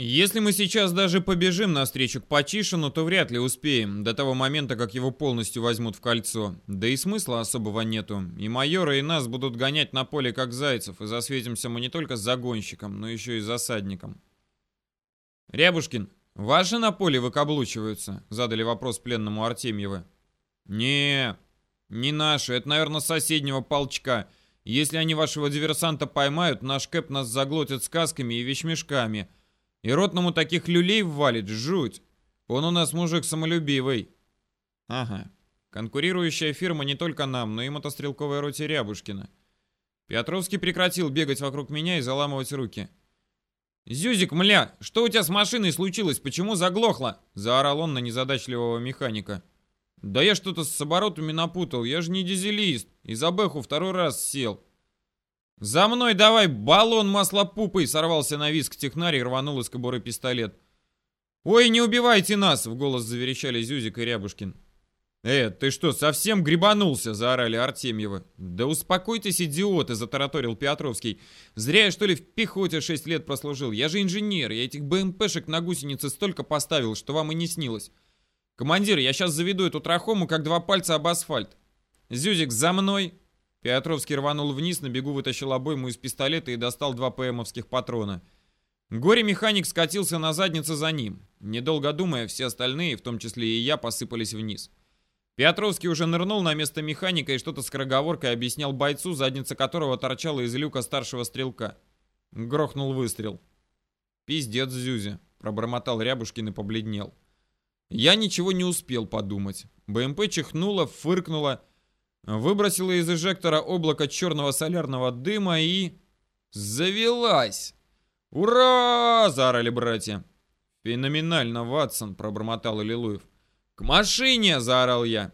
Если мы сейчас даже побежим навстречу к Почишину, то вряд ли успеем, до того момента, как его полностью возьмут в кольцо. Да и смысла особого нету. И майора, и нас будут гонять на поле как зайцев, и засветимся мы не только с загонщиком, но еще и засадником. «Рябушкин, ваши на поле выкаблучиваются?» — задали вопрос пленному Артемьевы. «Не, не наши, это, наверное, соседнего полчка. Если они вашего диверсанта поймают, наш Кэп нас заглотит сказками и вещмешками». И ротному таких люлей ввалит, жуть. Он у нас мужик самолюбивый. Ага. Конкурирующая фирма не только нам, но и мотострелковой роте Рябушкина. Петровский прекратил бегать вокруг меня и заламывать руки. «Зюзик, мля, что у тебя с машиной случилось? Почему заглохло?» Заорал он на незадачливого механика. «Да я что-то с оборотами напутал, я же не дизелист. И за бэху второй раз сел. «За мной давай, баллон маслопупой!» Сорвался на виск технарь и рванул из кобуры пистолет. «Ой, не убивайте нас!» — в голос заверещали Зюзик и Рябушкин. «Э, ты что, совсем грибанулся?» — заорали Артемьева. «Да успокойтесь, идиоты!» — затараторил Петровский. «Зря я, что ли, в пехоте шесть лет прослужил. Я же инженер, я этих БМПшек на гусеницы столько поставил, что вам и не снилось. Командир, я сейчас заведу эту трахому, как два пальца об асфальт. Зюзик, за мной!» Петровский рванул вниз, на бегу вытащил обойму из пистолета и достал два ПМовских патрона. Горе-механик скатился на задницу за ним. Недолго думая, все остальные, в том числе и я, посыпались вниз. Петровский уже нырнул на место механика и что-то скороговоркой объяснял бойцу, задница которого торчала из люка старшего стрелка. Грохнул выстрел. «Пиздец, Зюзя», — пробормотал Рябушкин и побледнел. Я ничего не успел подумать. БМП чихнула, фыркнула выбросила из эжектора облако черного солярного дыма и... Завелась! «Ура!» — заорали братья. «Феноменально, Ватсон!» — пробормотал Лилуев. «К машине!» — заорал я.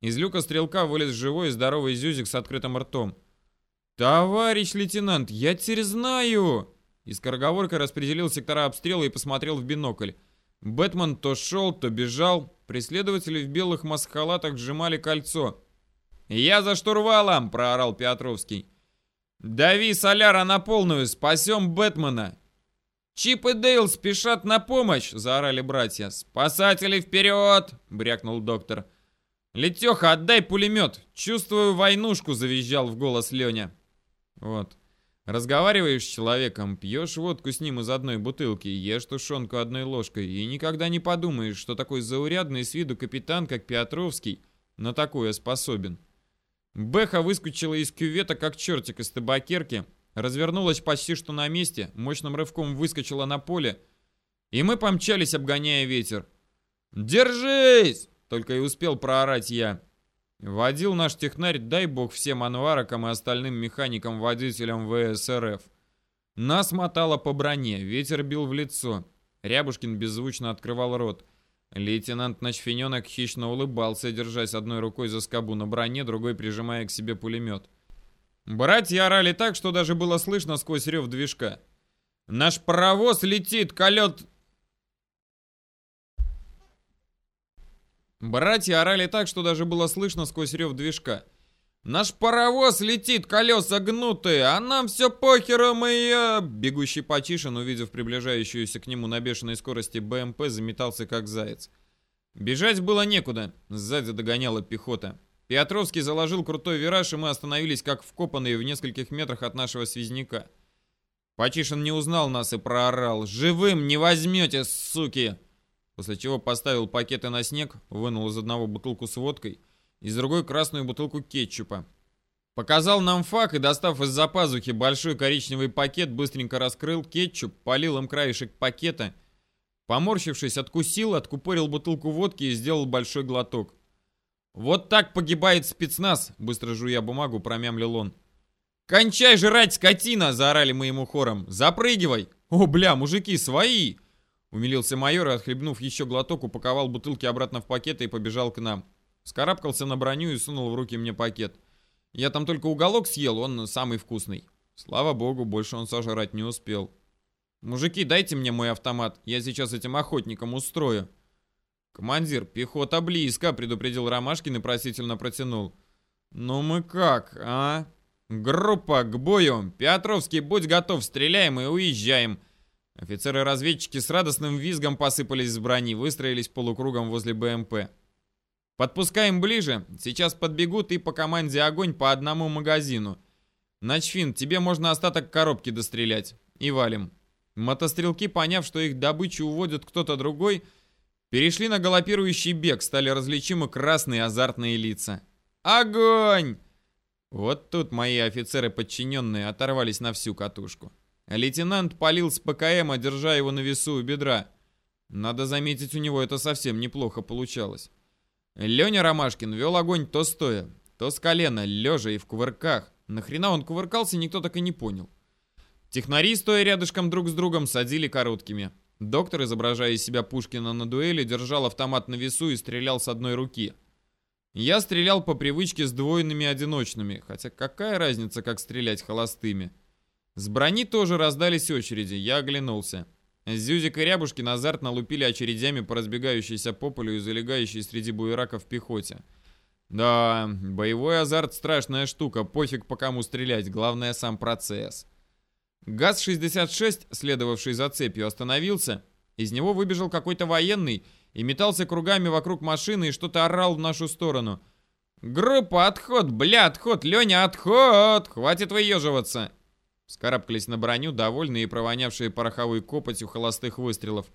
Из люка стрелка вылез живой и здоровый Зюзик с открытым ртом. «Товарищ лейтенант, я теперь знаю!» И скороговоркой распределил сектора обстрела и посмотрел в бинокль. Бэтмен то шел, то бежал. Преследователи в белых маскалатах сжимали кольцо. «Я за штурвалом!» — проорал Петровский. «Дави соляра на полную, спасем Бэтмена!» «Чип и Дейл спешат на помощь!» — заорали братья. «Спасатели вперед!» — брякнул доктор. «Летеха, отдай пулемет! Чувствую войнушку!» — завизжал в голос Леня. Вот. Разговариваешь с человеком, пьешь водку с ним из одной бутылки, ешь тушенку одной ложкой и никогда не подумаешь, что такой заурядный с виду капитан, как Петровский, на такое способен. Бэха выскочила из кювета, как чертик из табакерки, развернулась почти что на месте, мощным рывком выскочила на поле, и мы помчались, обгоняя ветер. «Держись!» — только и успел проорать я. Водил наш технарь, дай бог всем анваракам и остальным механикам-водителям ВСРФ. Нас мотало по броне, ветер бил в лицо. Рябушкин беззвучно открывал рот. Лейтенант Ночфененок хищно улыбался, держась одной рукой за скобу на броне, другой прижимая к себе пулемет. Братья орали так, что даже было слышно сквозь рев движка. «Наш паровоз летит, колет...» Братья орали так, что даже было слышно сквозь рев движка. Наш паровоз летит, колеса гнутые, а нам все похеру, мы... Бегущий Патишин, увидев приближающуюся к нему на бешеной скорости БМП, заметался как заяц. Бежать было некуда, сзади догоняла пехота. Петровский заложил крутой вираж, и мы остановились как вкопанные в нескольких метрах от нашего связняка. Патишин не узнал нас и проорал. «Живым не возьмете, суки!» После чего поставил пакеты на снег, вынул из одного бутылку с водкой — из другой красную бутылку кетчупа. Показал нам фак и, достав из-за пазухи большой коричневый пакет, быстренько раскрыл кетчуп, полил им краешек пакета, поморщившись, откусил, откупорил бутылку водки и сделал большой глоток. «Вот так погибает спецназ!» — быстро жуя бумагу, промямлил он. «Кончай жрать, скотина!» — заорали мы ему хором. «Запрыгивай!» «О, бля, мужики, свои!» Умилился майор и, отхлебнув еще глоток, упаковал бутылки обратно в пакеты и побежал к нам. Скарабкался на броню и сунул в руки мне пакет. Я там только уголок съел, он самый вкусный. Слава богу, больше он сожрать не успел. «Мужики, дайте мне мой автомат, я сейчас этим охотникам устрою». «Командир, пехота близко», — предупредил Ромашкин и просительно протянул. «Ну мы как, а?» «Группа, к бою! Петровский, будь готов, стреляем и уезжаем!» Офицеры-разведчики с радостным визгом посыпались с брони, выстроились полукругом возле БМП. Подпускаем ближе, сейчас подбегут и по команде огонь по одному магазину. Начфин, тебе можно остаток коробки дострелять. И валим. Мотострелки, поняв, что их добычу уводит кто-то другой, перешли на галопирующий бег, стали различимы красные азартные лица. Огонь! Вот тут мои офицеры-подчиненные оторвались на всю катушку. Лейтенант палил с ПКМа, держа его на весу у бедра. Надо заметить, у него это совсем неплохо получалось. Леня Ромашкин вел огонь то стоя, то с колена, лежа и в кувырках. Нахрена он кувыркался, никто так и не понял. Технари, стоя рядышком друг с другом, садили короткими. Доктор, изображая из себя Пушкина на дуэли, держал автомат на весу и стрелял с одной руки. Я стрелял по привычке с двойными одиночными, хотя какая разница, как стрелять холостыми. С брони тоже раздались очереди, я оглянулся. Зюзик и Рябушкин азартно лупили очередями по разбегающейся по полю и залегающей среди буераков пехоте. Да, боевой азарт страшная штука, пофиг по кому стрелять, главное сам процесс. ГАЗ-66, следовавший за цепью, остановился. Из него выбежал какой-то военный и метался кругами вокруг машины и что-то орал в нашу сторону. «Группа, отход, бля, отход, Леня, отход! Хватит выеживаться!» Скарабкались на броню, довольные и провонявшие пороховой копотью холостых выстрелов.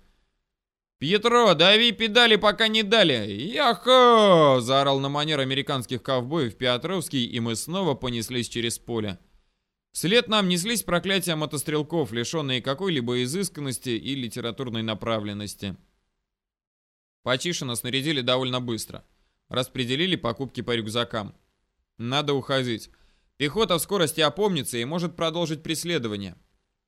«Пьетро, дави педали, пока не дали! Яхо!» — заорал на манер американских ковбоев Петровский, и мы снова понеслись через поле. Вслед нам неслись проклятия мотострелков, лишенные какой-либо изысканности и литературной направленности. Почишина снарядили довольно быстро. Распределили покупки по рюкзакам. Надо уходить. Пехота в скорости опомнится и может продолжить преследование.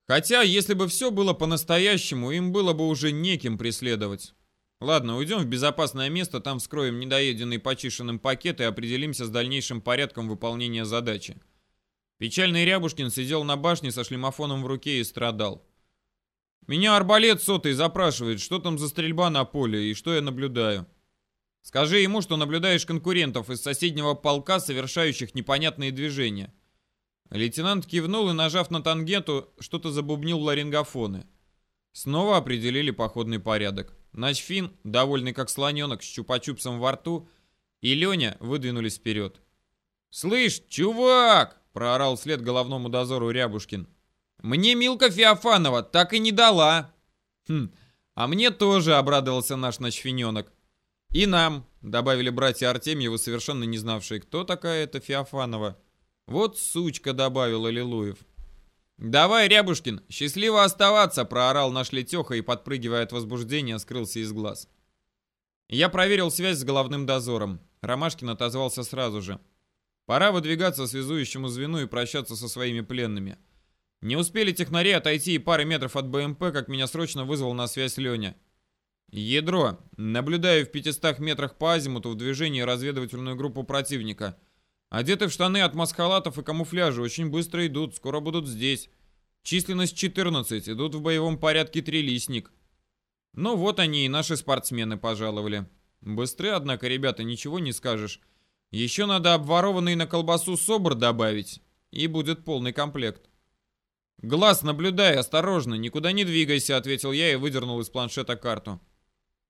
Хотя, если бы все было по-настоящему, им было бы уже неким преследовать. Ладно, уйдем в безопасное место, там вскроем недоеденный почишенным пакет и определимся с дальнейшим порядком выполнения задачи. Печальный Рябушкин сидел на башне со шлемофоном в руке и страдал. Меня арбалет сотый запрашивает, что там за стрельба на поле и что я наблюдаю. Скажи ему, что наблюдаешь конкурентов из соседнего полка, совершающих непонятные движения. Лейтенант кивнул и, нажав на тангенту, что-то забубнил ларингофоны. Снова определили походный порядок. Начфин, довольный как слоненок с чупа-чупсом во рту, и Леня выдвинулись вперед. «Слышь, чувак!» — проорал вслед головному дозору Рябушкин. «Мне Милка Феофанова так и не дала!» «Хм, а мне тоже!» — обрадовался наш ночфиненок. «И нам», — добавили братья Артемьевы, совершенно не знавшие, кто такая эта Феофанова. «Вот сучка», — добавил Аллилуев. «Давай, Рябушкин, счастливо оставаться!» — проорал наш Летеха и, подпрыгивая от возбуждения, скрылся из глаз. Я проверил связь с головным дозором. Ромашкин отозвался сразу же. Пора выдвигаться связующему звену и прощаться со своими пленными. Не успели технари отойти и пары метров от БМП, как меня срочно вызвал на связь Леня. Ядро. Наблюдаю в 500 метрах по азимуту в движении разведывательную группу противника. Одеты в штаны от маскалатов и камуфляжа, очень быстро идут, скоро будут здесь. Численность 14, идут в боевом порядке трилистник. Ну вот они и наши спортсмены пожаловали. Быстры, однако, ребята, ничего не скажешь. Еще надо обворованный на колбасу собор добавить, и будет полный комплект. «Глаз наблюдай, осторожно, никуда не двигайся», — ответил я и выдернул из планшета карту.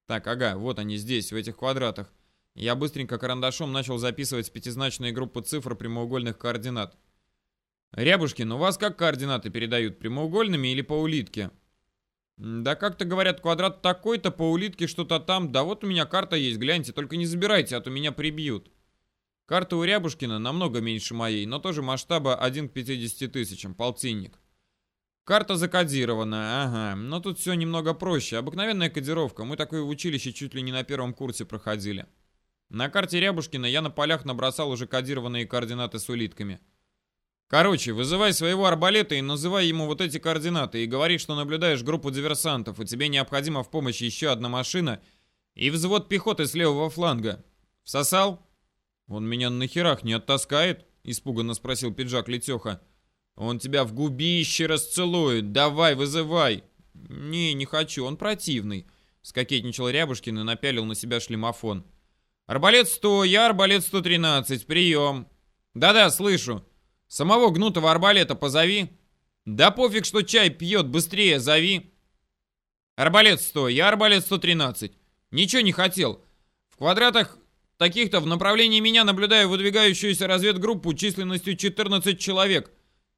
Так, ага, вот они здесь, в этих квадратах. Я быстренько карандашом начал записывать пятизначные группы цифр прямоугольных координат. Рябушкин, у вас как координаты передают, прямоугольными или по улитке? Да как-то говорят, квадрат такой-то, по улитке что-то там. Да вот у меня карта есть, гляньте, только не забирайте, а то меня прибьют. Карта у Рябушкина намного меньше моей, но тоже масштаба 1 к 50 тысячам, полтинник. Карта закодирована, ага, но тут все немного проще. Обыкновенная кодировка, мы такое в училище чуть ли не на первом курсе проходили. На карте Рябушкина я на полях набросал уже кодированные координаты с улитками. Короче, вызывай своего арбалета и называй ему вот эти координаты и говори, что наблюдаешь группу диверсантов, и тебе необходима в помощь еще одна машина и взвод пехоты с левого фланга. Всосал? Он меня на херах не оттаскает? Испуганно спросил пиджак Летеха. Он тебя в губище расцелует. Давай, вызывай. Не, не хочу, он противный. Скокетничал Рябушкин и напялил на себя шлемофон. Арбалет 100, я арбалет 113, прием. Да-да, слышу. Самого гнутого арбалета позови. Да пофиг, что чай пьет, быстрее зови. Арбалет 100, я арбалет 113. Ничего не хотел. В квадратах таких-то в направлении меня наблюдаю выдвигающуюся разведгруппу численностью 14 человек.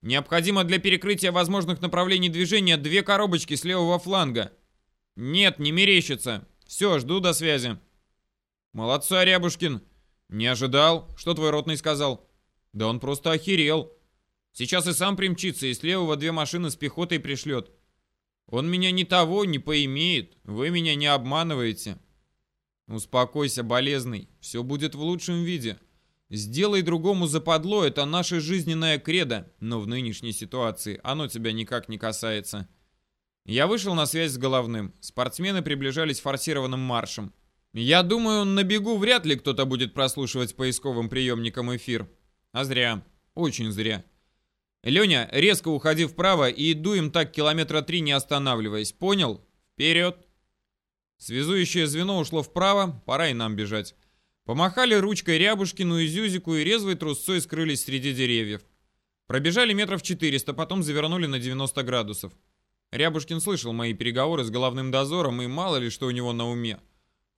Необходимо для перекрытия возможных направлений движения две коробочки с левого фланга. Нет, не мерещится. Все, жду до связи. Молодца, Рябушкин. Не ожидал. Что твой ротный сказал? Да он просто охерел. Сейчас и сам примчится, и с левого две машины с пехотой пришлет. Он меня ни того не поимеет. Вы меня не обманываете. Успокойся, болезный. Все будет в лучшем виде. Сделай другому западло, это наша жизненная кредо, но в нынешней ситуации оно тебя никак не касается. Я вышел на связь с головным. Спортсмены приближались форсированным маршем. Я думаю, на бегу вряд ли кто-то будет прослушивать поисковым приемником эфир. А зря. Очень зря. Леня, резко уходи вправо и дуем так километра три, не останавливаясь. Понял? Вперед! Связующее звено ушло вправо, пора и нам бежать. Помахали ручкой Рябушкину и Зюзику и резвой трусцой скрылись среди деревьев. Пробежали метров 400, потом завернули на 90 градусов. Рябушкин слышал мои переговоры с головным дозором, и мало ли что у него на уме.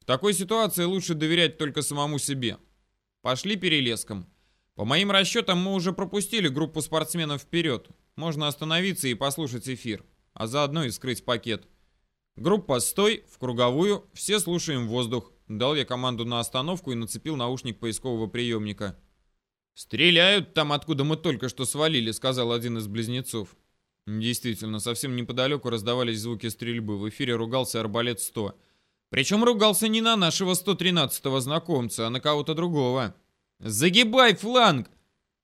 В такой ситуации лучше доверять только самому себе. Пошли перелеском. По моим расчетам, мы уже пропустили группу спортсменов вперед. Можно остановиться и послушать эфир, а заодно и скрыть пакет. Группа «Стой!» в круговую, все слушаем воздух. Дал я команду на остановку и нацепил наушник поискового приемника. «Стреляют там, откуда мы только что свалили», — сказал один из близнецов. Действительно, совсем неподалеку раздавались звуки стрельбы. В эфире ругался арбалет-100. Причем ругался не на нашего 113-го знакомца, а на кого-то другого. Загибай фланг!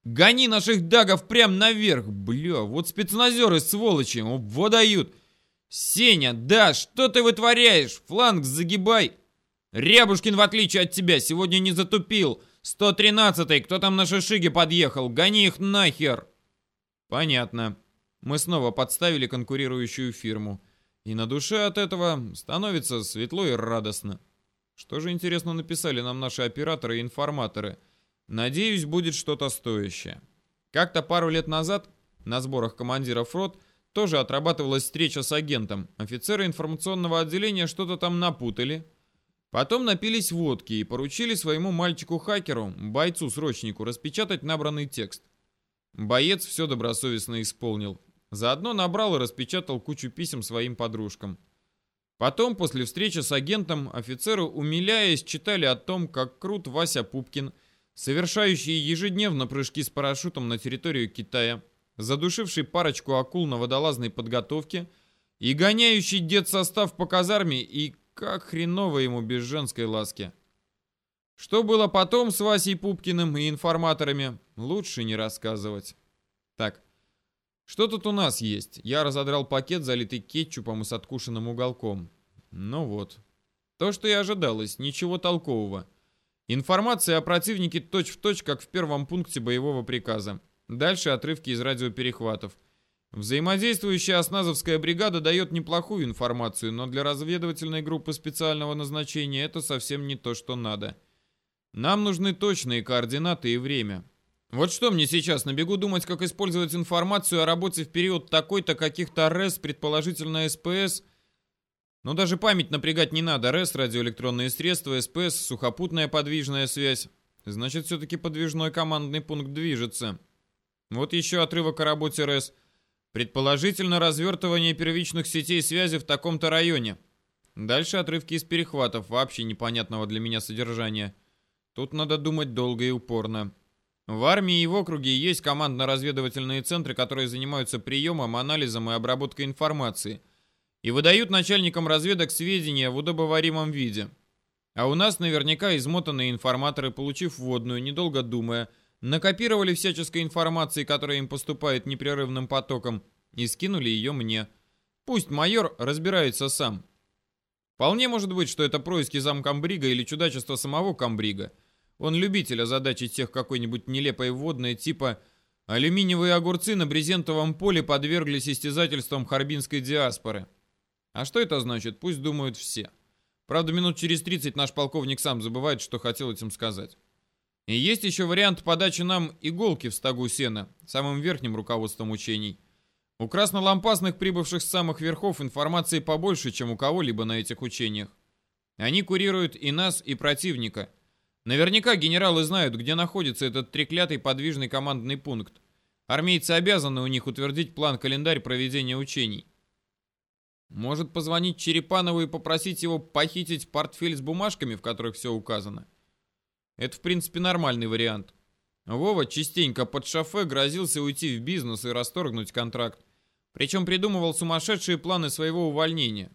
Гони наших дагов прям наверх! Бля, вот спецназеры сволочи, вот дают! Сеня, да, что ты вытворяешь? Фланг загибай! Рябушкин, в отличие от тебя, сегодня не затупил. 113-й, кто там на шишиге подъехал? Гони их нахер! Понятно. Мы снова подставили конкурирующую фирму. И на душе от этого становится светло и радостно. Что же, интересно, написали нам наши операторы и информаторы – Надеюсь, будет что-то стоящее. Как-то пару лет назад на сборах командиров рот тоже отрабатывалась встреча с агентом. Офицеры информационного отделения что-то там напутали. Потом напились водки и поручили своему мальчику-хакеру, бойцу-срочнику, распечатать набранный текст. Боец все добросовестно исполнил. Заодно набрал и распечатал кучу писем своим подружкам. Потом, после встречи с агентом, офицеры, умиляясь, читали о том, как крут Вася Пупкин – совершающий ежедневно прыжки с парашютом на территорию Китая, задушивший парочку акул на водолазной подготовке и гоняющий дед-состав по казарме, и как хреново ему без женской ласки. Что было потом с Васей Пупкиным и информаторами, лучше не рассказывать. Так, что тут у нас есть? Я разодрал пакет, залитый кетчупом и с откушенным уголком. Ну вот. То, что и ожидалось, ничего толкового. Информация о противнике точь-в-точь, точь, как в первом пункте боевого приказа. Дальше отрывки из радиоперехватов. Взаимодействующая осназовская бригада дает неплохую информацию, но для разведывательной группы специального назначения это совсем не то, что надо. Нам нужны точные координаты и время. Вот что мне сейчас на бегу думать, как использовать информацию о работе в период такой-то каких-то РЭС, предположительно СПС, но даже память напрягать не надо. РЭС, радиоэлектронные средства, СПС, сухопутная подвижная связь. Значит, все-таки подвижной командный пункт движется. Вот еще отрывок о работе РЭС. Предположительно, развертывание первичных сетей связи в таком-то районе. Дальше отрывки из перехватов, вообще непонятного для меня содержания. Тут надо думать долго и упорно. В армии и в округе есть командно-разведывательные центры, которые занимаются приемом, анализом и обработкой информации – и выдают начальникам разведок сведения в удобоваримом виде. А у нас наверняка измотанные информаторы, получив вводную, недолго думая, накопировали всяческой информации, которая им поступает непрерывным потоком, и скинули ее мне. Пусть майор разбирается сам. Вполне может быть, что это происки замкомбрига или чудачество самого комбрига. Он любитель озадачить всех какой-нибудь нелепой вводной типа «Алюминиевые огурцы на брезентовом поле подверглись истязательствам харбинской диаспоры». А что это значит, пусть думают все. Правда, минут через 30 наш полковник сам забывает, что хотел этим сказать. И есть еще вариант подачи нам иголки в стогу сена, самым верхним руководством учений. У краснолампасных, прибывших с самых верхов, информации побольше, чем у кого-либо на этих учениях. Они курируют и нас, и противника. Наверняка генералы знают, где находится этот треклятый подвижный командный пункт. Армейцы обязаны у них утвердить план-календарь проведения учений. Может позвонить Черепанову и попросить его похитить портфель с бумажками, в которых все указано? Это, в принципе, нормальный вариант. Вова частенько под шофе грозился уйти в бизнес и расторгнуть контракт. Причем придумывал сумасшедшие планы своего увольнения.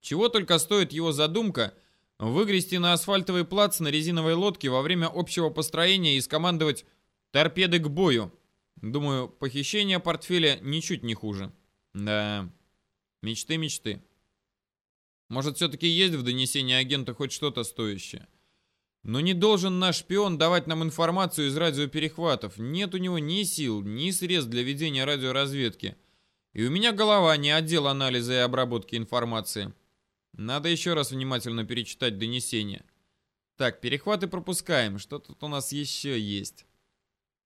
Чего только стоит его задумка выгрести на асфальтовый плац на резиновой лодке во время общего построения и скомандовать «торпеды к бою». Думаю, похищение портфеля ничуть не хуже. Да, мечты, мечты. Может, все-таки есть в донесении агента хоть что-то стоящее? Но не должен наш шпион давать нам информацию из радиоперехватов. Нет у него ни сил, ни средств для ведения радиоразведки. И у меня голова не отдел анализа и обработки информации. Надо еще раз внимательно перечитать донесение. Так, перехваты пропускаем. Что тут у нас еще есть?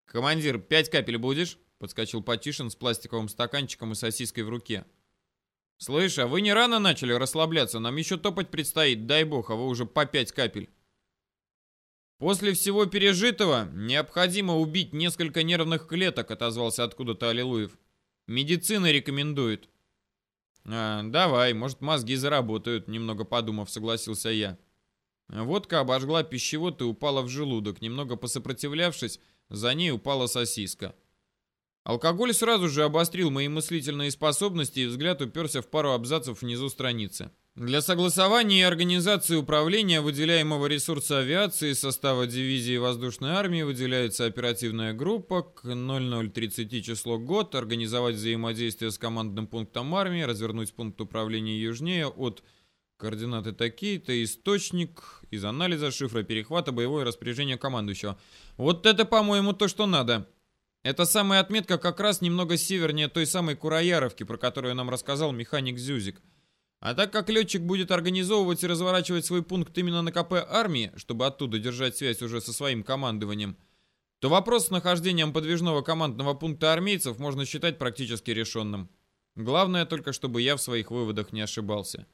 Командир, пять капель будешь? Подскочил Потишин с пластиковым стаканчиком и сосиской в руке. «Слышь, а вы не рано начали расслабляться? Нам еще топать предстоит, дай бог, а вы уже по пять капель». «После всего пережитого необходимо убить несколько нервных клеток», отозвался откуда-то Аллилуев. «Медицина рекомендует». «А, давай, может, мозги заработают», немного подумав, согласился я. Водка обожгла пищевод и упала в желудок. Немного посопротивлявшись, за ней упала сосиска. Алкоголь сразу же обострил мои мыслительные способности и взгляд уперся в пару абзацев внизу страницы. Для согласования и организации управления выделяемого ресурса авиации состава дивизии воздушной армии выделяется оперативная группа к 0030 число год, организовать взаимодействие с командным пунктом армии, развернуть пункт управления южнее от координаты такие-то, источник из анализа шифра перехвата, боевое распоряжение командующего. Вот это, по-моему, то, что надо. Эта самая отметка как раз немного севернее той самой Курояровки, про которую нам рассказал механик Зюзик. А так как летчик будет организовывать и разворачивать свой пункт именно на КП армии, чтобы оттуда держать связь уже со своим командованием, то вопрос с нахождением подвижного командного пункта армейцев можно считать практически решенным. Главное только, чтобы я в своих выводах не ошибался.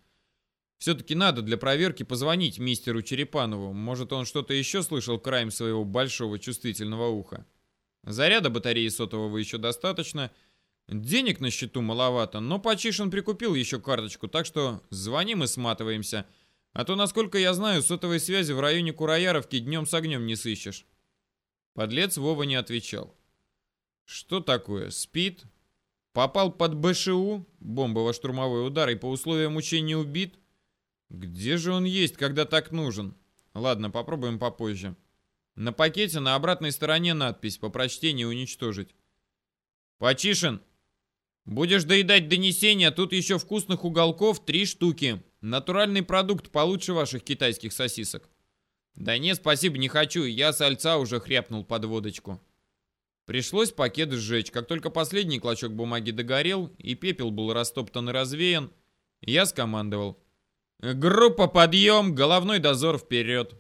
Все-таки надо для проверки позвонить мистеру Черепанову. Может, он что-то еще слышал краем своего большого чувствительного уха. Заряда батареи сотового еще достаточно — Денег на счету маловато, но Почишин прикупил еще карточку, так что звоним и сматываемся. А то, насколько я знаю, сотовой связи в районе Курояровки днем с огнем не сыщешь. Подлец Вова не отвечал. Что такое? Спит? Попал под БШУ? Бомбово-штурмовой удар и по условиям учения убит? Где же он есть, когда так нужен? Ладно, попробуем попозже. На пакете на обратной стороне надпись «По прочтению уничтожить». «Почишин, Будешь доедать донесения, тут еще вкусных уголков три штуки. Натуральный продукт получше ваших китайских сосисок. Да нет, спасибо, не хочу, я сальца уже хряпнул под водочку. Пришлось пакет сжечь. Как только последний клочок бумаги догорел, и пепел был растоптан и развеян, я скомандовал. «Группа, подъем! Головной дозор вперед!»